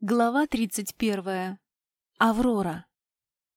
Глава 31. Аврора.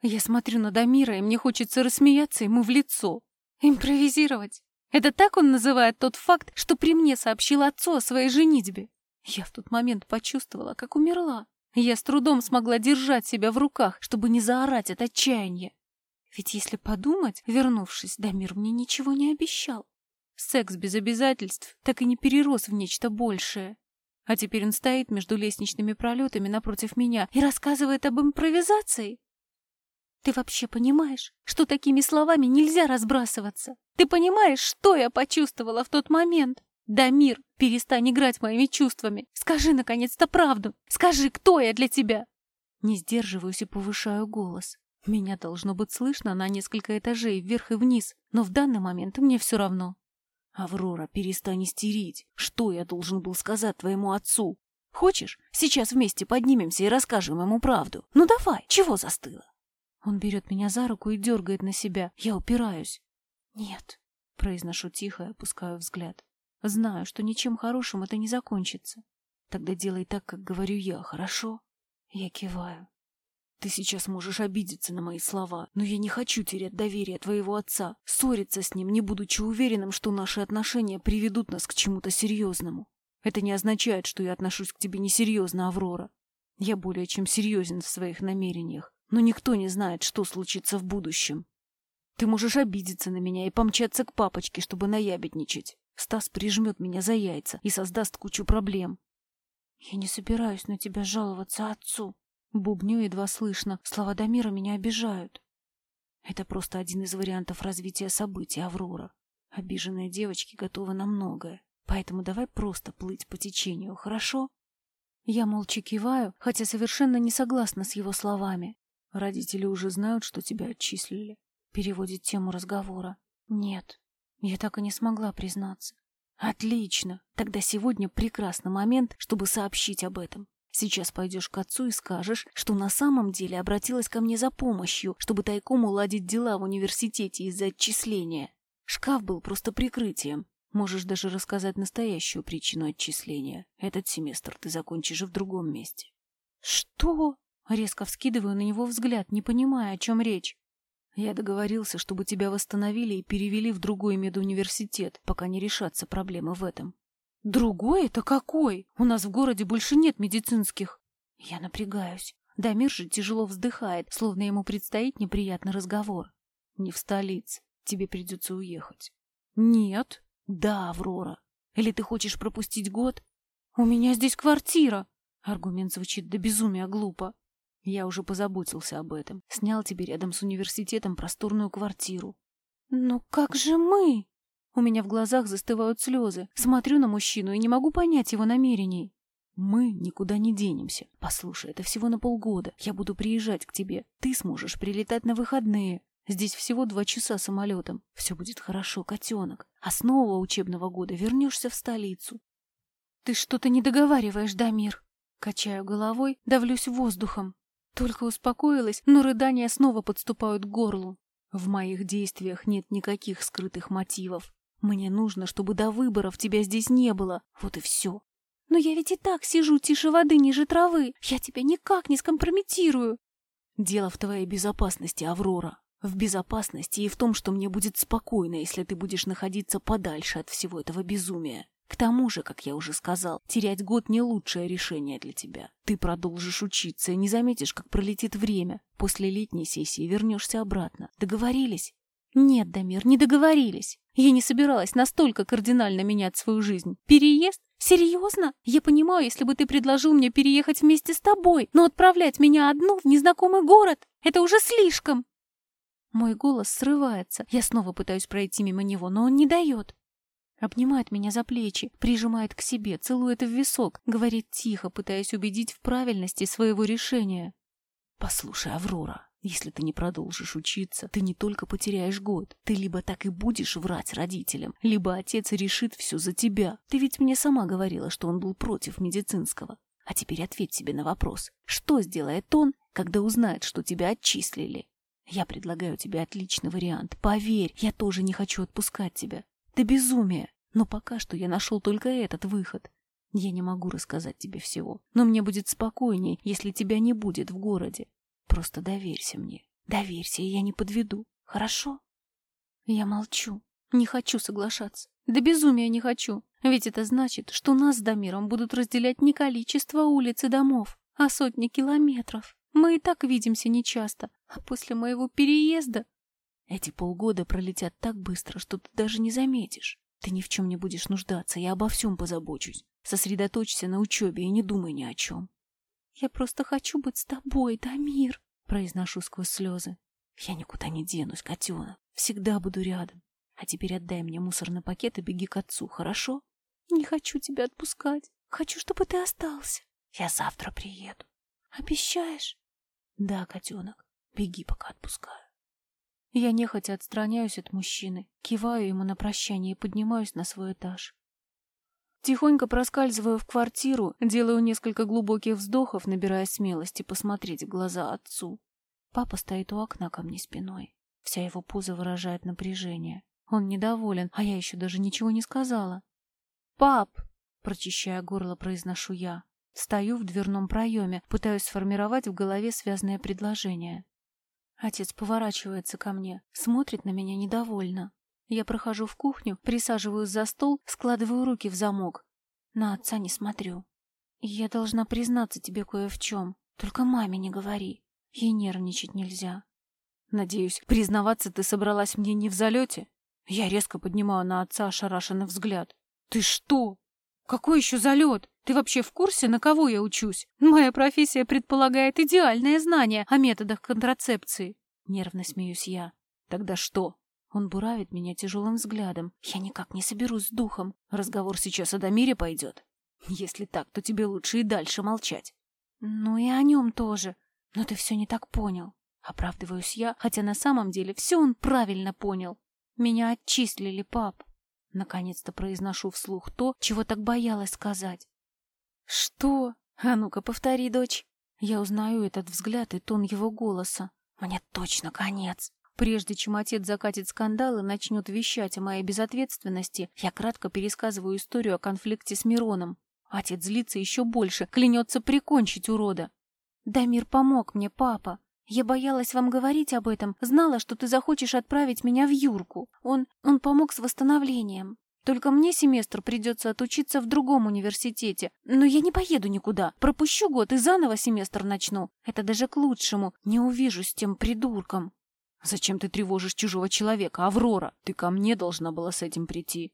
Я смотрю на Дамира, и мне хочется рассмеяться ему в лицо. Импровизировать. Это так он называет тот факт, что при мне сообщил отцу о своей женитьбе. Я в тот момент почувствовала, как умерла. Я с трудом смогла держать себя в руках, чтобы не заорать от отчаяния. Ведь если подумать, вернувшись, Дамир мне ничего не обещал. Секс без обязательств так и не перерос в нечто большее. А теперь он стоит между лестничными пролетами напротив меня и рассказывает об импровизации. Ты вообще понимаешь, что такими словами нельзя разбрасываться? Ты понимаешь, что я почувствовала в тот момент? Дамир, перестань играть моими чувствами. Скажи, наконец-то, правду. Скажи, кто я для тебя? Не сдерживаюсь и повышаю голос. Меня должно быть слышно на несколько этажей вверх и вниз, но в данный момент мне все равно. «Аврора, перестань истерить. Что я должен был сказать твоему отцу? Хочешь, сейчас вместе поднимемся и расскажем ему правду? Ну давай, чего застыла?» Он берет меня за руку и дергает на себя. Я упираюсь. «Нет», — произношу тихо и опускаю взгляд. «Знаю, что ничем хорошим это не закончится. Тогда делай так, как говорю я, хорошо?» Я киваю. Ты сейчас можешь обидеться на мои слова, но я не хочу терять доверие твоего отца, ссориться с ним, не будучи уверенным, что наши отношения приведут нас к чему-то серьезному. Это не означает, что я отношусь к тебе несерьезно, Аврора. Я более чем серьезен в своих намерениях, но никто не знает, что случится в будущем. Ты можешь обидеться на меня и помчаться к папочке, чтобы наябедничать. Стас прижмет меня за яйца и создаст кучу проблем. Я не собираюсь на тебя жаловаться отцу, Бубню едва слышно. Слова Дамира меня обижают. Это просто один из вариантов развития событий, Аврора. Обиженные девочки готовы на многое. Поэтому давай просто плыть по течению, хорошо? Я молча киваю, хотя совершенно не согласна с его словами. Родители уже знают, что тебя отчислили. Переводит тему разговора. Нет, я так и не смогла признаться. Отлично. Тогда сегодня прекрасный момент, чтобы сообщить об этом. Сейчас пойдешь к отцу и скажешь, что на самом деле обратилась ко мне за помощью, чтобы тайком уладить дела в университете из-за отчисления. Шкаф был просто прикрытием. Можешь даже рассказать настоящую причину отчисления. Этот семестр ты закончишь в другом месте. Что? Резко вскидываю на него взгляд, не понимая, о чем речь. Я договорился, чтобы тебя восстановили и перевели в другой медуниверситет, пока не решатся проблемы в этом. Другой это какой? У нас в городе больше нет медицинских. Я напрягаюсь. Дамир же тяжело вздыхает, словно ему предстоит неприятный разговор. Не в столице. Тебе придется уехать. Нет. Да, Аврора. Или ты хочешь пропустить год? У меня здесь квартира. Аргумент звучит до безумия глупо. Я уже позаботился об этом. Снял тебе рядом с университетом просторную квартиру. Но как же мы? У меня в глазах застывают слезы. Смотрю на мужчину и не могу понять его намерений. Мы никуда не денемся. Послушай, это всего на полгода. Я буду приезжать к тебе. Ты сможешь прилетать на выходные. Здесь всего два часа самолетом. Все будет хорошо, котенок. А с нового учебного года вернешься в столицу. Ты что-то не договариваешь, Дамир. Качаю головой, давлюсь воздухом. Только успокоилась, но рыдания снова подступают к горлу. В моих действиях нет никаких скрытых мотивов. Мне нужно, чтобы до выборов тебя здесь не было. Вот и все. Но я ведь и так сижу тише воды ниже травы. Я тебя никак не скомпрометирую. Дело в твоей безопасности, Аврора. В безопасности и в том, что мне будет спокойно, если ты будешь находиться подальше от всего этого безумия. К тому же, как я уже сказал, терять год не лучшее решение для тебя. Ты продолжишь учиться и не заметишь, как пролетит время. После летней сессии вернешься обратно. Договорились? Нет, Дамир, не договорились. Я не собиралась настолько кардинально менять свою жизнь. Переезд? Серьезно? Я понимаю, если бы ты предложил мне переехать вместе с тобой, но отправлять меня одну в незнакомый город — это уже слишком. Мой голос срывается. Я снова пытаюсь пройти мимо него, но он не дает. Обнимает меня за плечи, прижимает к себе, целует в висок, говорит тихо, пытаясь убедить в правильности своего решения. «Послушай, Аврора, если ты не продолжишь учиться, ты не только потеряешь год, ты либо так и будешь врать родителям, либо отец решит все за тебя. Ты ведь мне сама говорила, что он был против медицинского. А теперь ответь себе на вопрос. Что сделает он, когда узнает, что тебя отчислили? Я предлагаю тебе отличный вариант. Поверь, я тоже не хочу отпускать тебя. Ты безумие. Но пока что я нашел только этот выход. Я не могу рассказать тебе всего, но мне будет спокойнее, если тебя не будет в городе. Просто доверься мне. Доверься, и я не подведу. Хорошо? Я молчу. Не хочу соглашаться. Да безумия не хочу. Ведь это значит, что нас с Дамиром будут разделять не количество улиц и домов, а сотни километров. Мы и так видимся нечасто, а после моего переезда... Эти полгода пролетят так быстро, что ты даже не заметишь. Ты ни в чем не будешь нуждаться, я обо всем позабочусь. Сосредоточься на учебе и не думай ни о чем. Я просто хочу быть с тобой, Дамир, произношу сквозь слезы. Я никуда не денусь, котенок. Всегда буду рядом. А теперь отдай мне мусорный пакет и беги к отцу, хорошо? Не хочу тебя отпускать. Хочу, чтобы ты остался. Я завтра приеду. Обещаешь? Да, котенок. Беги, пока отпускаю. Я нехотя отстраняюсь от мужчины, киваю ему на прощание и поднимаюсь на свой этаж. Тихонько проскальзываю в квартиру, делаю несколько глубоких вздохов, набирая смелости посмотреть в глаза отцу. Папа стоит у окна ко мне спиной. Вся его поза выражает напряжение. Он недоволен, а я еще даже ничего не сказала. «Пап!» — прочищая горло, произношу я. Стою в дверном проеме, пытаюсь сформировать в голове связное предложение. Отец поворачивается ко мне, смотрит на меня недовольно. Я прохожу в кухню, присаживаюсь за стол, складываю руки в замок. На отца не смотрю. Я должна признаться тебе кое в чем. Только маме не говори. Ей нервничать нельзя. Надеюсь, признаваться ты собралась мне не в залете? Я резко поднимаю на отца ошарашенный взгляд. Ты что? Какой еще залет? Ты вообще в курсе, на кого я учусь? Моя профессия предполагает идеальное знание о методах контрацепции. Нервно смеюсь я. Тогда что? Он буравит меня тяжелым взглядом. Я никак не соберусь с духом. Разговор сейчас о Дамире пойдет. Если так, то тебе лучше и дальше молчать. Ну и о нем тоже. Но ты все не так понял. Оправдываюсь я, хотя на самом деле все он правильно понял. Меня отчислили, пап. Наконец-то произношу вслух то, чего так боялась сказать. Что? А ну-ка, повтори, дочь. Я узнаю этот взгляд и тон его голоса. Мне точно конец. Прежде чем отец закатит скандал и начнет вещать о моей безответственности, я кратко пересказываю историю о конфликте с Мироном. Отец злится еще больше, клянется прикончить урода. «Дамир помог мне, папа. Я боялась вам говорить об этом, знала, что ты захочешь отправить меня в Юрку. Он... он помог с восстановлением. Только мне семестр придется отучиться в другом университете. Но я не поеду никуда. Пропущу год и заново семестр начну. Это даже к лучшему. Не увижу с тем придурком. Зачем ты тревожишь чужого человека, Аврора? Ты ко мне должна была с этим прийти.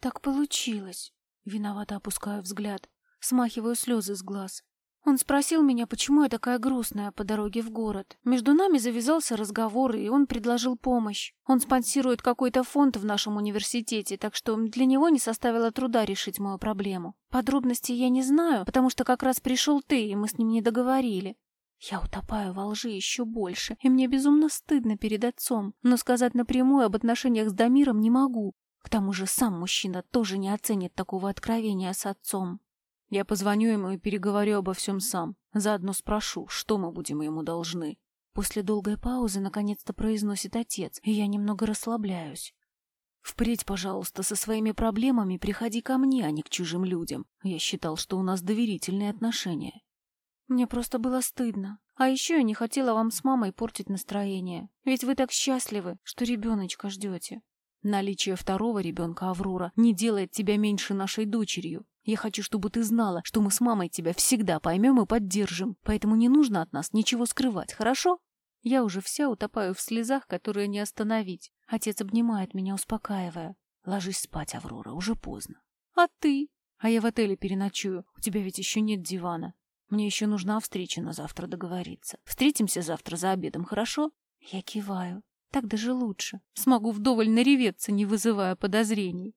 Так получилось. Виновато опускаю взгляд. Смахиваю слезы с глаз. Он спросил меня, почему я такая грустная по дороге в город. Между нами завязался разговор, и он предложил помощь. Он спонсирует какой-то фонд в нашем университете, так что для него не составило труда решить мою проблему. Подробностей я не знаю, потому что как раз пришел ты, и мы с ним не договорили. Я утопаю во лжи еще больше, и мне безумно стыдно перед отцом, но сказать напрямую об отношениях с Дамиром не могу. К тому же сам мужчина тоже не оценит такого откровения с отцом. Я позвоню ему и переговорю обо всем сам. Заодно спрошу, что мы будем ему должны. После долгой паузы наконец-то произносит отец, и я немного расслабляюсь. Впредь, пожалуйста, со своими проблемами приходи ко мне, а не к чужим людям. Я считал, что у нас доверительные отношения. Мне просто было стыдно. А еще я не хотела вам с мамой портить настроение. Ведь вы так счастливы, что ребеночка ждете. Наличие второго ребенка, Аврора, не делает тебя меньше нашей дочерью. Я хочу, чтобы ты знала, что мы с мамой тебя всегда поймем и поддержим, поэтому не нужно от нас ничего скрывать, хорошо?» Я уже вся утопаю в слезах, которые не остановить. Отец обнимает меня, успокаивая. «Ложись спать, Аврора, уже поздно». «А ты?» «А я в отеле переночую. У тебя ведь еще нет дивана. Мне еще нужна встреча на завтра договориться. Встретимся завтра за обедом, хорошо?» Я киваю. Так даже лучше. Смогу вдоволь нареветься, не вызывая подозрений.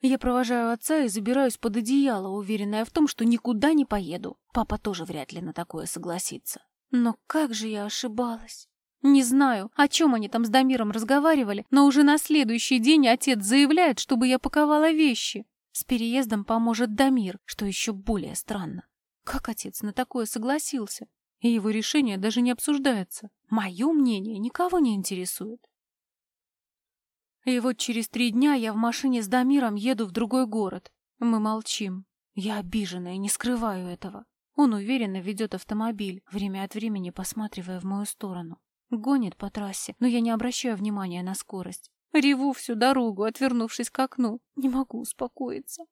Я провожаю отца и забираюсь под одеяло, уверенная в том, что никуда не поеду. Папа тоже вряд ли на такое согласится. Но как же я ошибалась. Не знаю, о чем они там с Дамиром разговаривали, но уже на следующий день отец заявляет, чтобы я паковала вещи. С переездом поможет Дамир, что еще более странно. Как отец на такое согласился? И его решение даже не обсуждается. Мое мнение никого не интересует. И вот через три дня я в машине с Дамиром еду в другой город. Мы молчим. Я обижена и не скрываю этого. Он уверенно ведет автомобиль, время от времени посматривая в мою сторону. Гонит по трассе, но я не обращаю внимания на скорость. Реву всю дорогу, отвернувшись к окну. Не могу успокоиться.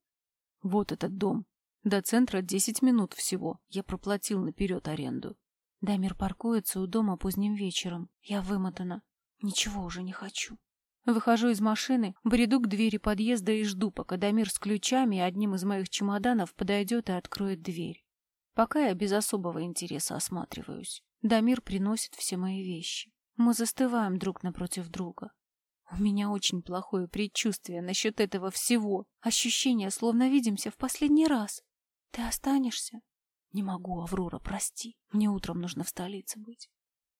Вот этот дом. До центра десять минут всего. Я проплатил наперед аренду. Дамир паркуется у дома поздним вечером. Я вымотана. Ничего уже не хочу. Выхожу из машины, бреду к двери подъезда и жду, пока Дамир с ключами и одним из моих чемоданов подойдет и откроет дверь. Пока я без особого интереса осматриваюсь. Дамир приносит все мои вещи. Мы застываем друг напротив друга. У меня очень плохое предчувствие насчет этого всего. Ощущение, словно видимся в последний раз. Ты останешься? Не могу, Аврора, прости. Мне утром нужно в столице быть.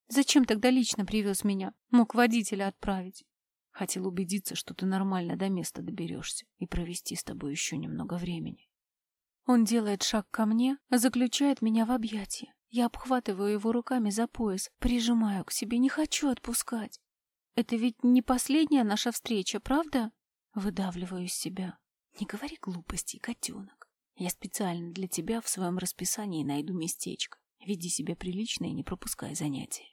Зачем тогда лично привез меня? Мог водителя отправить. Хотел убедиться, что ты нормально до места доберешься и провести с тобой еще немного времени. Он делает шаг ко мне, заключает меня в объятия. Я обхватываю его руками за пояс, прижимаю к себе, не хочу отпускать. Это ведь не последняя наша встреча, правда? Выдавливаю из себя. Не говори глупостей, котенок. Я специально для тебя в своем расписании найду местечко. Веди себя прилично и не пропускай занятия.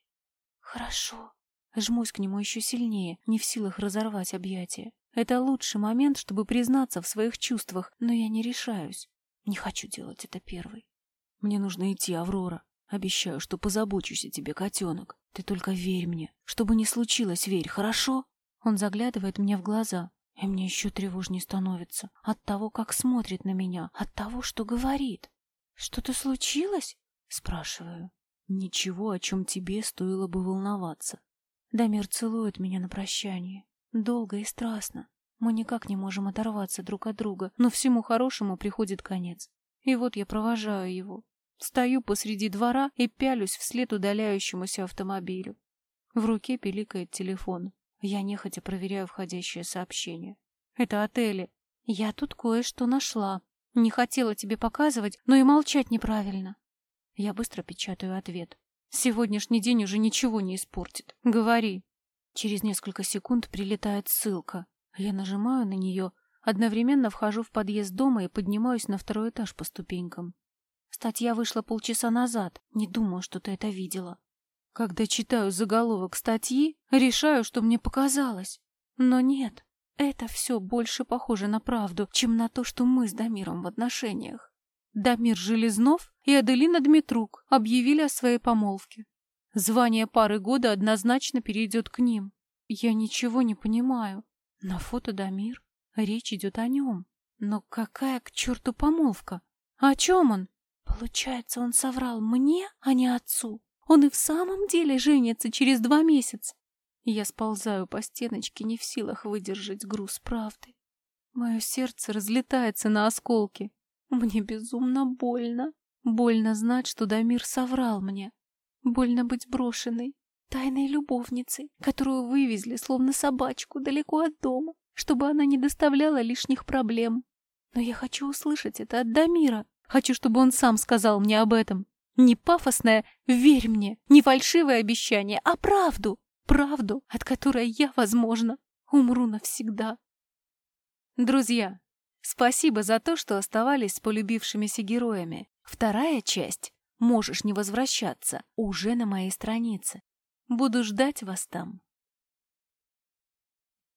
Хорошо. Жмусь к нему еще сильнее, не в силах разорвать объятия. Это лучший момент, чтобы признаться в своих чувствах, но я не решаюсь. Не хочу делать это первой. Мне нужно идти, Аврора. Обещаю, что позабочусь о тебе, котенок. Ты только верь мне. Что бы ни случилось, верь, хорошо? Он заглядывает мне в глаза, и мне еще тревожнее становится. От того, как смотрит на меня, от того, что говорит. Что-то случилось? Спрашиваю. Ничего, о чем тебе стоило бы волноваться. Дамир целует меня на прощание. Долго и страстно. Мы никак не можем оторваться друг от друга, но всему хорошему приходит конец. И вот я провожаю его, Стою посреди двора и пялюсь вслед удаляющемуся автомобилю. В руке пиликает телефон. Я нехотя проверяю входящее сообщение. Это отели. Я тут кое-что нашла. Не хотела тебе показывать, но и молчать неправильно. Я быстро печатаю ответ. Сегодняшний день уже ничего не испортит. Говори. Через несколько секунд прилетает ссылка. Я нажимаю на нее, одновременно вхожу в подъезд дома и поднимаюсь на второй этаж по ступенькам. Статья вышла полчаса назад. Не думаю, что ты это видела. Когда читаю заголовок статьи, решаю, что мне показалось. Но нет, это все больше похоже на правду, чем на то, что мы с Дамиром в отношениях. Дамир Железнов и Аделина Дмитрук объявили о своей помолвке. Звание пары года однозначно перейдет к ним. Я ничего не понимаю. На фото Дамир. Речь идет о нем. Но какая к черту помолвка? О чем он? Получается, он соврал мне, а не отцу. Он и в самом деле женится через два месяца. Я сползаю по стеночке, не в силах выдержать груз правды. Мое сердце разлетается на осколки. Мне безумно больно. Больно знать, что Дамир соврал мне. Больно быть брошенной, тайной любовницей, которую вывезли, словно собачку, далеко от дома, чтобы она не доставляла лишних проблем. Но я хочу услышать это от Дамира. Хочу, чтобы он сам сказал мне об этом. Не пафосное «верь мне», не фальшивое обещание, а правду. Правду, от которой я, возможно, умру навсегда. Друзья, спасибо за то, что оставались с полюбившимися героями. Вторая часть «Можешь не возвращаться» уже на моей странице. Буду ждать вас там.